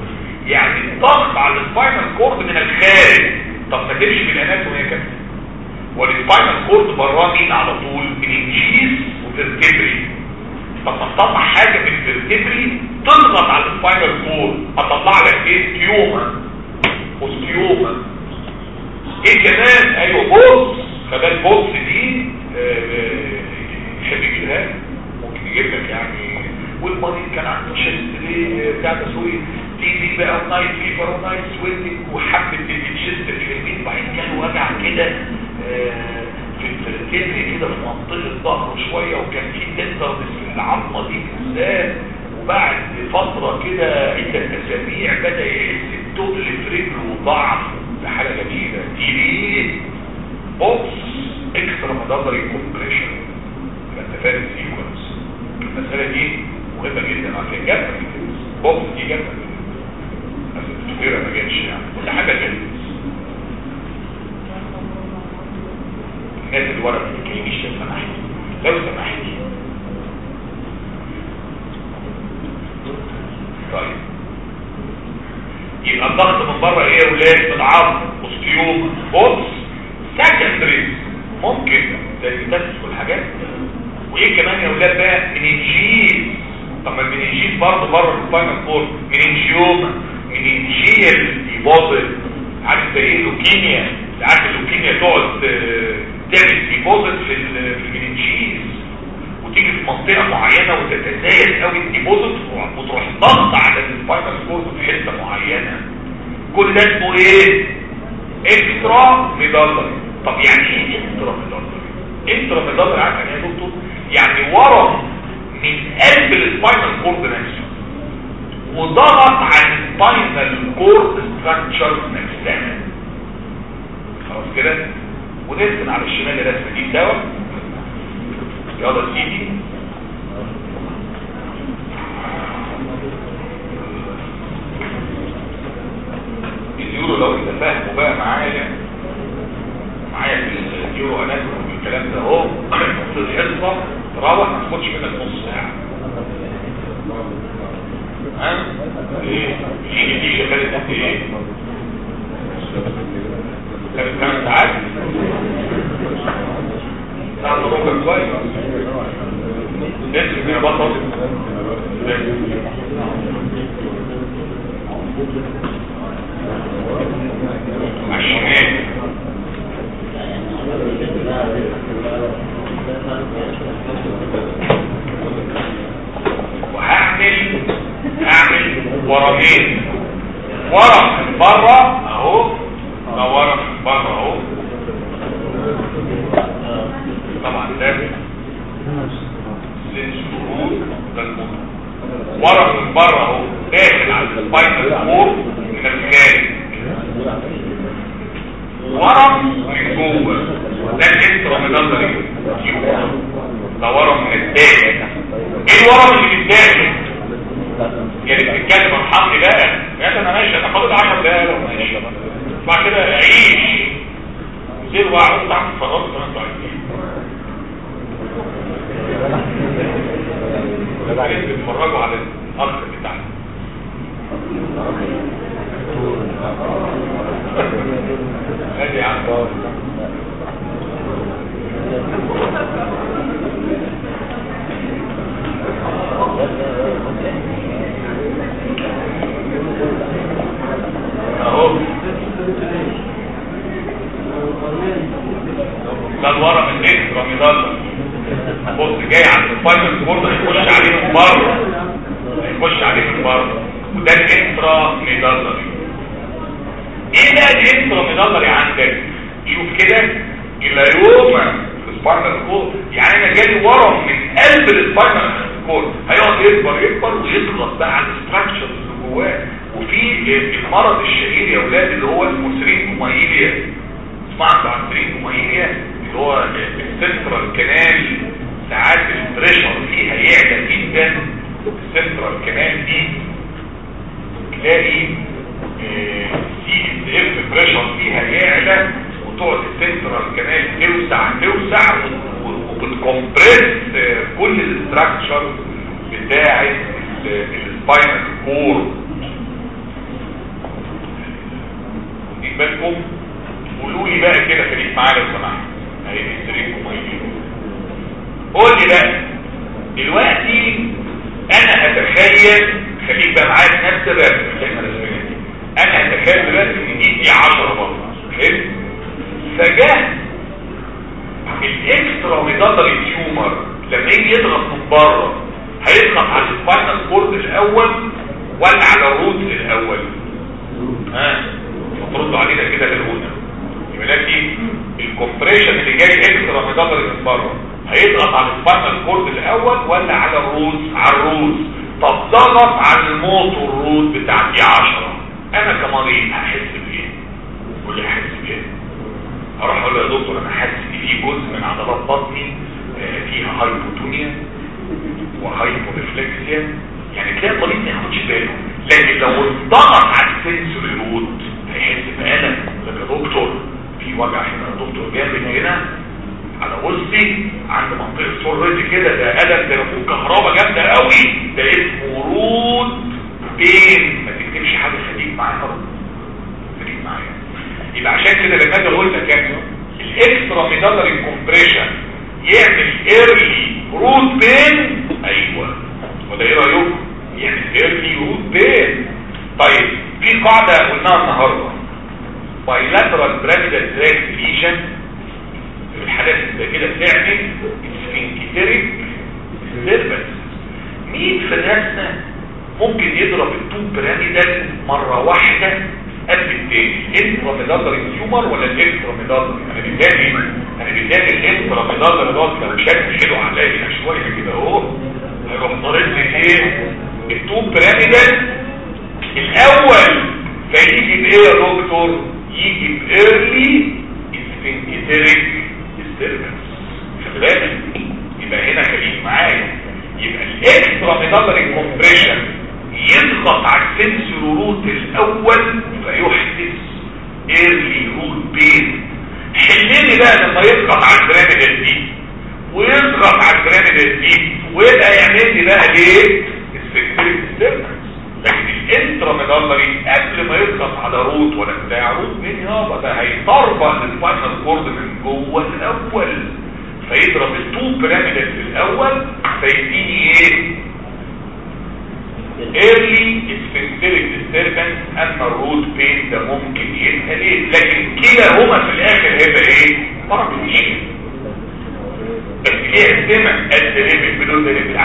يعني الضغط على ال spinal cord من الخارج. طب ما تمشي بال anatomy يا كابتن وال spinal cord براه مين على طول؟ meninges و vertebrae طب ما تطلع حاجة من ال vertebrae تضغط على ال spinal cord أطلع لك إيه؟ tumor osteoma إيه كمان؟ أيوه Pott's فده ال Pott's دي يحب يجيبها ممكن يجيب لك يعني والمريض كان عنده شيست ليه بتاع تسويق تي بي بقى ونايت فيفر ونايت سويتنج وحبه الشيست اليمين وبعدين كان وجع كده في الكتف كده في منطقه ظهره شوية وكان في تندرنس في العظمه دي بالذات وبعد فترة كده عدة أسابيع بدأ يحس بتقل في رجله وضعف حاجة جميله دي ليه بوكس اكسترا مدبري كومبريشن يبقى انت فاهم السيكونس المساله دي مهمه جدا عشان جابها في بوكس دي جابها بس التفكير ما جاتش يعني. كل حاجة جت الناس اللي ورا ما تتكلميش لو سمحتي لو سمحتي طيب. يبقى الضغط من بره إيه يا ولاد؟ بالعظم اوستيوم بوكس سكندري ممكن. زي التاسس والحاجات وإيه كمان يا ولاد بقى؟ مننجيز طب ما المننجيز برضه بره السباينال كورد مننجيوما مننجيال ديبوزيت عارف زي إيه لوكيميا عارف اللوكيميا تقعد تعمل ديبوزيت في المننجيز وتيجي في منطقة معينة وتتزايد قوي الديبوزيت وتروح ضغط على ال spinal cord في حتة معينة. كل ده اسمه إيه؟ extramedullary طب يعني إيه extramedullary extramedullary عارف يعني إيه يا دكتور؟ يعني ورم من قلب ال spinal cord نفسه وضغط على ال spinal structure نفسها خلاص كده؟ ونرسم على الشمال الرسمه دي دوت؟ يلا سيدي. اليورو لو أنت فاهمه بقى معايا معايا في اليورو اناتومي والكلام ده أهو. في الحصة تروح ما تاخدش منك نص ساعة. ها إيه في نتيجه كانت قد إيه كانت ساعات ساعه ونص كويس نسل يا بطل عشرين وهعمل هعمل ورمين ورم من بره اهو. ده ورم من بره اهو. طبعا sensory root ده الموت ورم من بره اهو. داخل على ال spinal cord من الخارج. ورم من جوه. ده ال intramedullary ده ورم من الداخل. إيه الورم اللي في الداخل؟ يعني بتتكلم ارحمني بقى يا أنا ماشي أنا فاضل 10 دقايق ماشي بعد كده عيش زير واحد زي ما أنتوا عايزين بتتفرجوا على على ال root الأول. ها؟ تردوا علينا كده للهنا يبقى دلوقتي ال compression اللي جاي extramedullary من بره هيضغط على ال spinal cord الأول ولا على ال root؟ على ال root. طب ضغط على ال motor root بتاع D 10 أنا كمريض هحس بإيه؟ واللي هحس بإيه؟ هروح أقول له يا دكتور أنا حاسس إن في جزء من عضلات بطني فيها hypotonia و hyporeflexia يعني تلاقي المريض ما ياخدش باله. لكن لو ضغط على ال sensory root هيحس بألم لك يا دكتور في وجع هنا يا دكتور جامد هنا على وسطي عند منطقة سرتي كده ده ألم ده فوق كهرباء جامدة قوي ده اسمه root pain. ما تكتبش حاجة خليك معايا. خليك معايا. يبقى عشان كده لما أجي أقول لك يعني ال extramedullary compression يعمل early root pain أيوه. وده إيه رأيكم؟ root pain طيب في قاعدة قلناها النهارده bilateral pyramidal tract lesion في الحالات اللي كده بتعمل sphincteric disturbance مين في الرسمة ممكن يضرب ال two pyramidal مرة واحدة قبل التاني. intramedullary tumor ولا ال intramedullary أنا بالتالي أنا بالتالي ال intramedullary دوت لو شكل حلو عليا شوية كده أهو. هيروح ضارب لي إيه ال two pyramidal الأول فيجي بايه يا دكتور يجي ب early sphincteric disturbance خلي يبقى هنا خليك معايا يبقى ال extramedullary compression يضغط على ال sensory root الأول فيحدث early root pain حلني بقى لما يضغط على ال pyramidal دي. ويضغط على ال pyramidal دي. ويبقى يعمل لي بقى ليه ال sphincteric disturbance لكن medullary قبل ما يضغط على root ولا بتاع. root مين يابا ده هيطربق ال spinal cord من جوه الأول. فيضرب ال two pyramidal في الأول فيديني إيه؟ Early sphincteric disturbance. أما الروت بين ده ممكن يبقى إيه؟ لكن كلاهما في الآخر هيبقى إيه؟ بارابيشن بس ليه الزمن قد ليفل بدون ده ليفل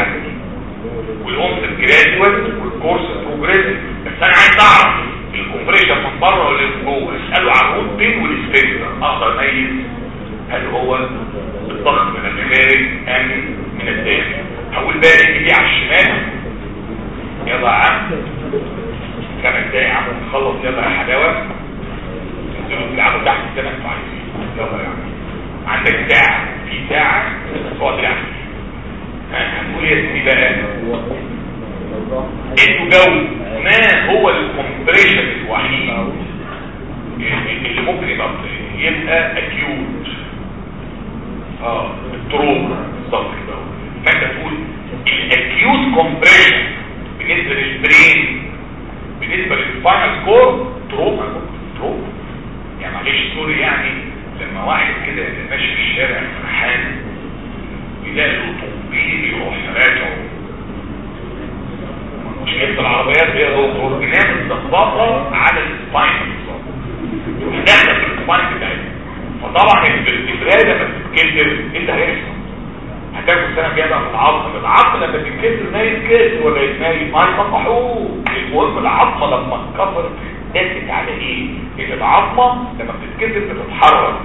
والأمس الجرادوال والكورس بروجريسيف بس أنا عايز اعرف الكومبريشن من بره ولا من جوه اساله على الروت بين أقدر أميز هل هو الضغط من الخارج ام من الداخل. هقول بقى دي على الشمال؟ يلا يا عم. خمس دقايق عم نخلص. يلا يا حلاوة. انزلوا تلعبوا تحت ما أنتوا عايزين يلا يا عم. عندك ساعة. في ساعة؟ اقعد تلعب هنقول يا سيدي بقى. أنتوا جو ما هو الكومبريشن الوحيد اللي ممكن يبقى يبقى اكيوت آه ال trauma بالظبط كده فانت تقول ال acute compression بالنسبة لل brain بالنسبة لل spinal cord trauma trauma. يعني معلش sorry يعني لما واحد كده ماشي في الشارع فرحان يلاقي الأوتوموبيل يروح راجعه. مشكلة العربيات هي الاورجنات الضغطه على ال spine في السباين بتاعتها فطبعا الفريده لما تتكسر إيه اللي هيحصل؟ هتاخد السنة الجايه بقى العظم العظم لما تتكسر ما يتكسر ولا يتنايم ما يصححوه المهم العظمة لما اتكسر دست على إيه؟ إن العظمة لما بتتكسر بتتحرك.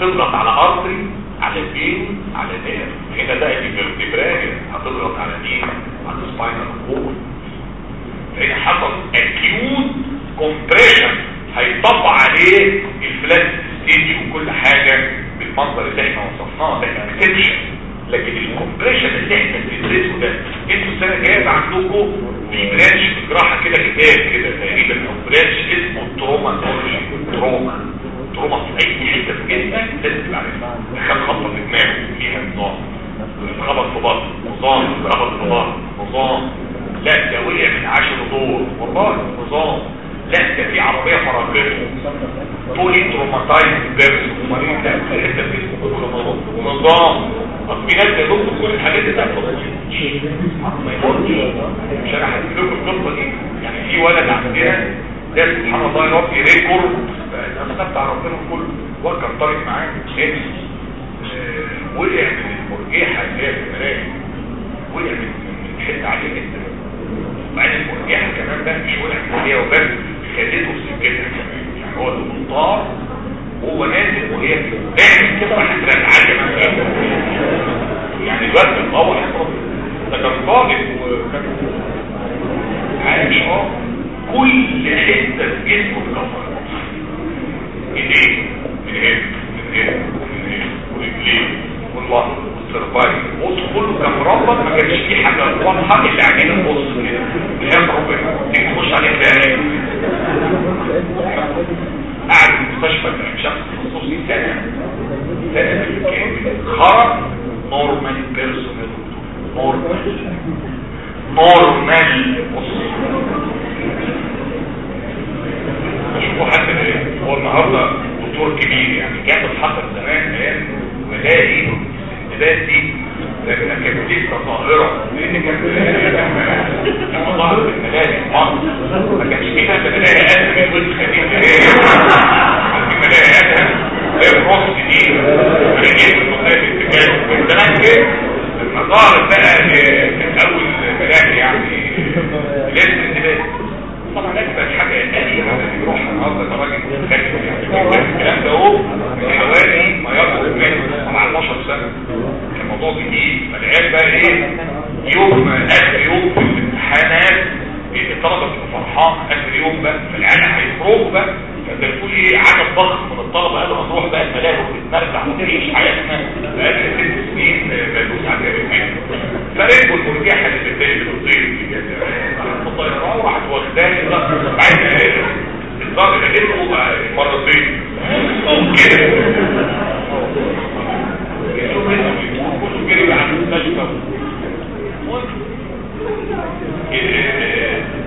تضغط على أرضي على فين على نير هنا ده الفيبراجن هتضغط على مين؟ على السباينال كورد فهنا حصل؟ acute compression هيطبق عليه ال flaccid stage وكل حاجة بالمنظر اللي إحنا وصفناه ده exception لكن ال compression اللي إحنا بندرسه ده أنتوا السنة الجاية عندكم في branch في الجراحه كده كتاب كده تقريبا أو branch اسمه trauma trauma trauma في أي حتة في جسمك لازم تبقى عارفها. دخل خبطه في دماغه فيها نظام خبط في بطن نظام خبط في بطن نظام لا ده وقع من عشر دور. والله نظام لا ده في عربية فرقته poly traumatized person مريض لا في حتة في جسمه نظام. طب في ناس عندهم كل الحاجات دي. ما يمرش مش أنا هحكي لكم القصة دي. يعني في ولد عندنا ده سبحان الله يا رب record الناس بتاع ربنا كله وكر طريق معاه خامس وقع من المرجحة اللي هي في المرايه وقع من حتة عالية جدا. وبعدين المرجحه كمان بقى مش من هي وبس خدته في سكتها يعني هو المنطار وهو نازل وهي بتعمل كده راح تتعلم يعني الوقت القوي ده كان طالب وكان عايش آه كل حتة في جسمه اتكسرت ايديه من هنا من هنا من هنا ورجليه والظهر والسربايل البص كله كان مربط ما كانش فيه حاجة واضحه عينين البص كده بحب ربنا تخش عليه تلاقي قاعد في المستشفى شخص خصوصي سنه بالكامل خرج نورمال بيرسونال نورمال نورمال شوفوا حتى هو النهارده دكتور كبير يعني كانت حصل زمان أيام ملاقي الاستنتاجات دي لكن كانت لسه ظاهره لأن كانت الملاهي في مصر ما كانش في حتى ملاهي آدم من خليل في ملاهي آدم الروس دي رجعت المصايب الاتجاه من زمان كده ظهرت بقى كانت اول ملاهي يعني الاستنتاجات طبعا لازم حاجة تانية يروح النهارده كراجل الكلام ده اهو من حوالي ما يقرب من 17 سنه كان موضوع جديد فالعيال بقى إيه يوم اخر يوم في الامتحانات الطلبه بتبقى فرحان اخر يوم بقى فالعيال هيخرجوا بقى فده تقول إيه عدد ضخم من الطلبه قالوا هنروح بقى الملاهي ونتمرجع ونعيش حياتنا بقالنا ست سنين بلوس على الجبل فركبوا المرجحه اللي بتضايق بالطير وراحت واخداني بعد الضغط لقيته مرتين كده كله جري على المستشفى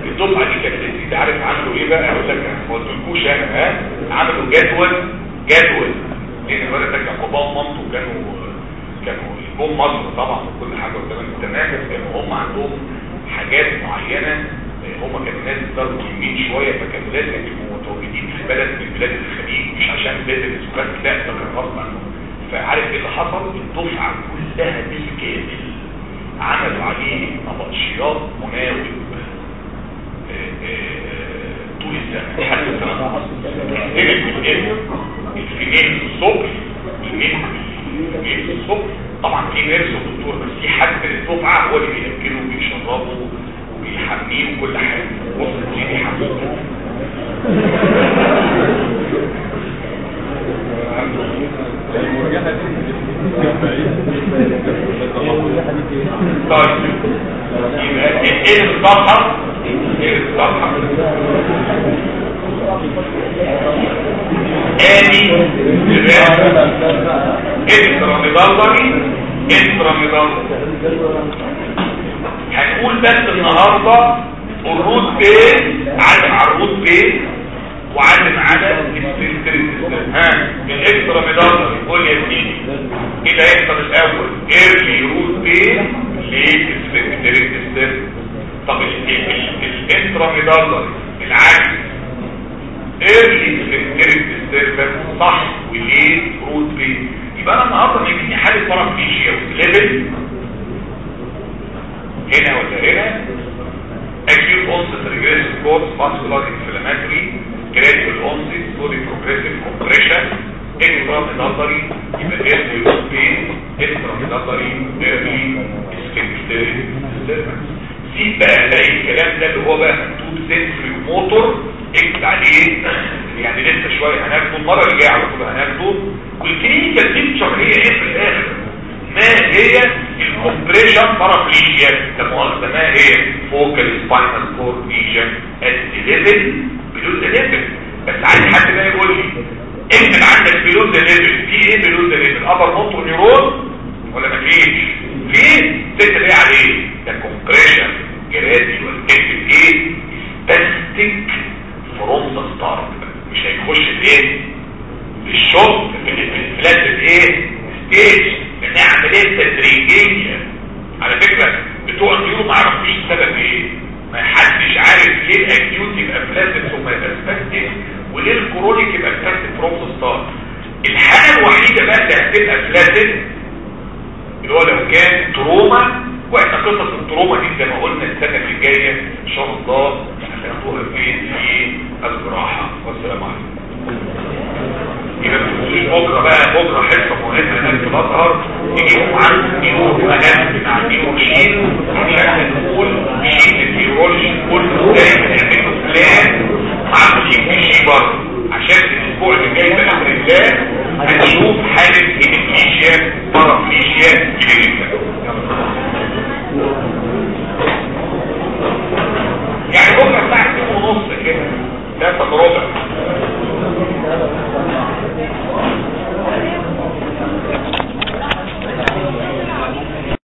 الدفعه دي كانت انت عارف عملوا إيه بقى أقول لك ما قلتلكوش ها عملوا جدول جدول لأن الولد ده كان باباه ومامته كانوا كانوا جم مصر طبعا وكل حاجة وتمام تمام بس كانوا هم عندهم حاجات معينه هم كانوا ناس درجوا يمين شوية فكانوا لازم يبقوا متواجدين في بلد من بلاد الخليج مش عشان بيزنس بس لا ده كان غصب عنهم. فعارف إيه اللي حصل؟ الدفعة كلها بالكامل عملوا عليه نبطشيات مناوب طول السنة حتى السنة الفينين الصبح الفينين الصبح. طبعا في نيرس ودكتور بس في حد من الدفعة هو اللي بياكله وبيشربه وبيحميه وكل حاجة وصل ليه بيحميه طيب يبقى إيه الصفحه إيه الصفحه ادي intramedullary intramedullary هنقول بس النهاردة ال root pain علم على ال root pain وعلم على ال sphincteric ها ال intramedullary قول يا سيدي إيه ده يحصل الأول early root pain late ال sphincteric طب ال intramedullary العكس. early sphincteric disturbance صح و late root pain يبقى أنا النهارده يجيني حالة paraplegia level هنا ولا هنا acute onset regressive course vascular inflammatory gradual onset slowly progressive compression intramedullary airway pain intramedullary early ischemic disturbance سيب بقى الاقي الكلام ده اللي هو بقى مكتوب سنسوري وموتور اكتب عليه يعني لسه شوية هناخده المره اللي جاية على طول هناخده والكلينيكال بيكتشر هي إيه في الآخر ما هي الكومبريشن بارافليجيا المؤاخذه ما هي فوكال سباينال كورد ليجن ات level below the level بس عايز حد بقى يقول لي اكتب عندك below the level في إيه below the level upper motor neuron ولا مفيش في تكتب إيه عليه ده compression gradual تكتب إيه spastic from the start مش هيخش فين في ال shock في ال flaccid إيه stage لانها عمليه تدريجيه على فكرة بتوع ال neuro ما يعرفوش السبب إيه. ما حدش عارف ليه ال acute يبقى flaccid ثم يبقى وليه ال chronic يبقى spastic from the start الحالة الوحيدة بقى اللي هتبقى flaccid اللي هو لو كان trauma وإحنا قصص ال trauma دي زي ما قلنا السنة اللي جاية إن شاء الله هناخدوها فين؟ في الجراحة. والسلام عليكم. يبقى بكره بقى بكره حصه مهمه هناك في الازهر تجيبوا عن نيورو اناتومي مع نيورو جين عشان نقول جين النيورولوجي كله دايما نعمله بلان عاملين بيجي برضه عشان الأسبوع اللي جاي باذن الله هنشوف حاله هيميجيا بارافليجيا كلينيكال يعني بكرة الساعة 2 ونص كده 3 ربع.